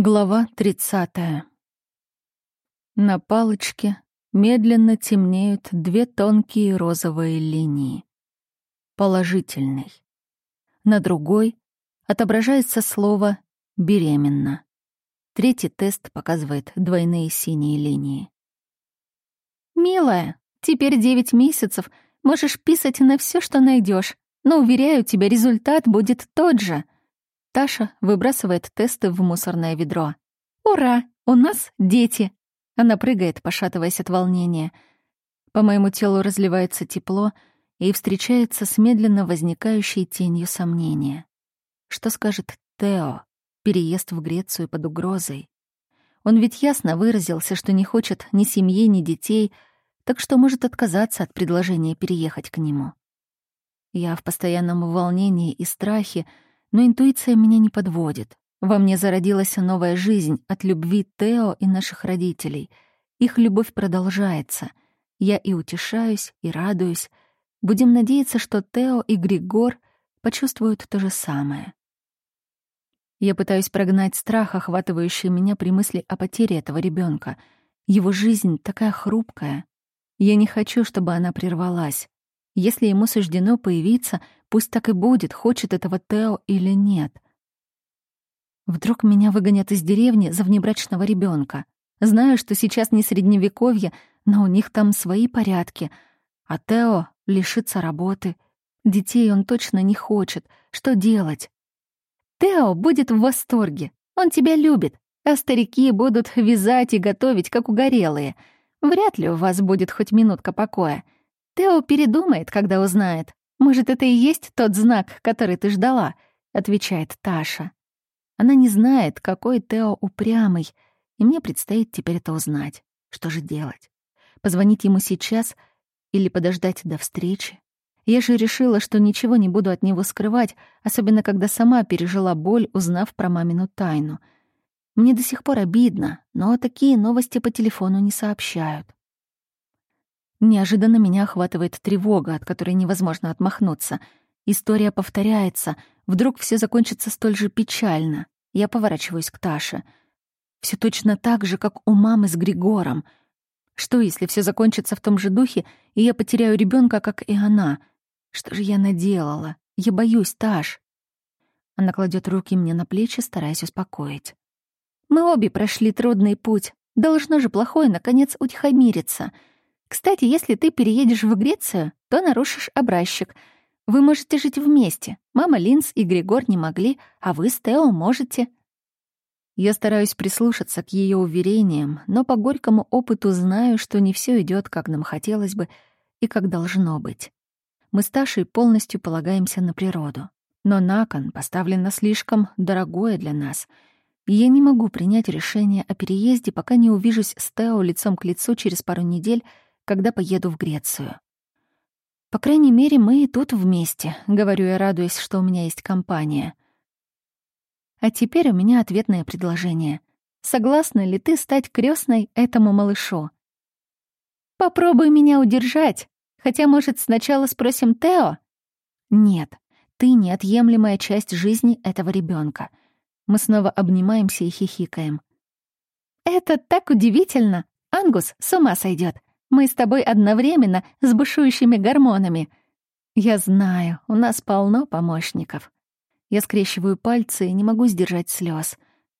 Глава 30. На палочке медленно темнеют две тонкие розовые линии. Положительный. На другой отображается слово «беременна». Третий тест показывает двойные синие линии. «Милая, теперь девять месяцев, можешь писать на все, что найдешь, но, уверяю тебя, результат будет тот же — Таша выбрасывает тесты в мусорное ведро. «Ура! У нас дети!» Она прыгает, пошатываясь от волнения. По моему телу разливается тепло и встречается с медленно возникающей тенью сомнения. Что скажет Тео? Переезд в Грецию под угрозой. Он ведь ясно выразился, что не хочет ни семьи, ни детей, так что может отказаться от предложения переехать к нему. Я в постоянном волнении и страхе, но интуиция меня не подводит. Во мне зародилась новая жизнь от любви Тео и наших родителей. Их любовь продолжается. Я и утешаюсь, и радуюсь. Будем надеяться, что Тео и Григор почувствуют то же самое. Я пытаюсь прогнать страх, охватывающий меня при мысли о потере этого ребенка. Его жизнь такая хрупкая. Я не хочу, чтобы она прервалась. Если ему суждено появиться, пусть так и будет, хочет этого Тео или нет. Вдруг меня выгонят из деревни за внебрачного ребенка. Знаю, что сейчас не средневековье, но у них там свои порядки. А Тео лишится работы. Детей он точно не хочет. Что делать? Тео будет в восторге. Он тебя любит. А старики будут вязать и готовить, как угорелые. Вряд ли у вас будет хоть минутка покоя. Тео передумает, когда узнает. Может, это и есть тот знак, который ты ждала, отвечает Таша. Она не знает, какой Тео упрямый, и мне предстоит теперь это узнать. Что же делать? Позвонить ему сейчас или подождать до встречи? Я же решила, что ничего не буду от него скрывать, особенно когда сама пережила боль, узнав про мамину тайну. Мне до сих пор обидно, но такие новости по телефону не сообщают. Неожиданно меня охватывает тревога, от которой невозможно отмахнуться. История повторяется. Вдруг все закончится столь же печально. Я поворачиваюсь к Таше. Все точно так же, как у мамы с Григором. Что, если все закончится в том же духе, и я потеряю ребенка, как и она? Что же я наделала? Я боюсь, Таш. Она кладет руки мне на плечи, стараясь успокоить. Мы обе прошли трудный путь. Должно же плохое, наконец, утихомириться — кстати, если ты переедешь в Грецию, то нарушишь образчик. Вы можете жить вместе. Мама Линз и Григор не могли, а вы с Тео можете. Я стараюсь прислушаться к ее уверениям, но по горькому опыту знаю, что не все идет, как нам хотелось бы и как должно быть. Мы с Ташей полностью полагаемся на природу. Но на кон поставлено слишком дорогое для нас. Я не могу принять решение о переезде, пока не увижусь с Тео лицом к лицу через пару недель когда поеду в Грецию. По крайней мере, мы и тут вместе, говорю я, радуясь, что у меня есть компания. А теперь у меня ответное предложение. Согласна ли ты стать крестной этому малышу? Попробуй меня удержать. Хотя, может, сначала спросим Тео? Нет, ты неотъемлемая часть жизни этого ребенка. Мы снова обнимаемся и хихикаем. Это так удивительно. Ангус с ума сойдет. Мы с тобой одновременно с бушующими гормонами. Я знаю, у нас полно помощников. Я скрещиваю пальцы и не могу сдержать слез.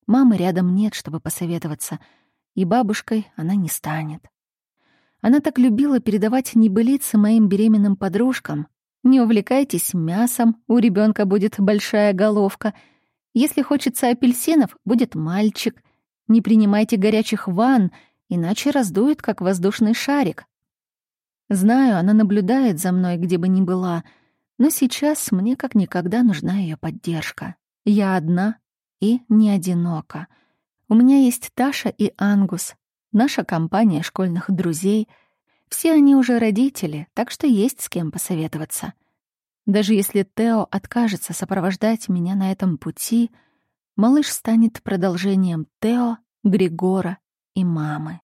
Мамы рядом нет, чтобы посоветоваться, и бабушкой она не станет. Она так любила передавать небылицы моим беременным подружкам. Не увлекайтесь мясом, у ребенка будет большая головка. Если хочется апельсинов, будет мальчик. Не принимайте горячих ванн, иначе раздует, как воздушный шарик. Знаю, она наблюдает за мной, где бы ни была, но сейчас мне как никогда нужна ее поддержка. Я одна и не одинока. У меня есть Таша и Ангус, наша компания школьных друзей. Все они уже родители, так что есть с кем посоветоваться. Даже если Тео откажется сопровождать меня на этом пути, малыш станет продолжением Тео, Григора и мамы.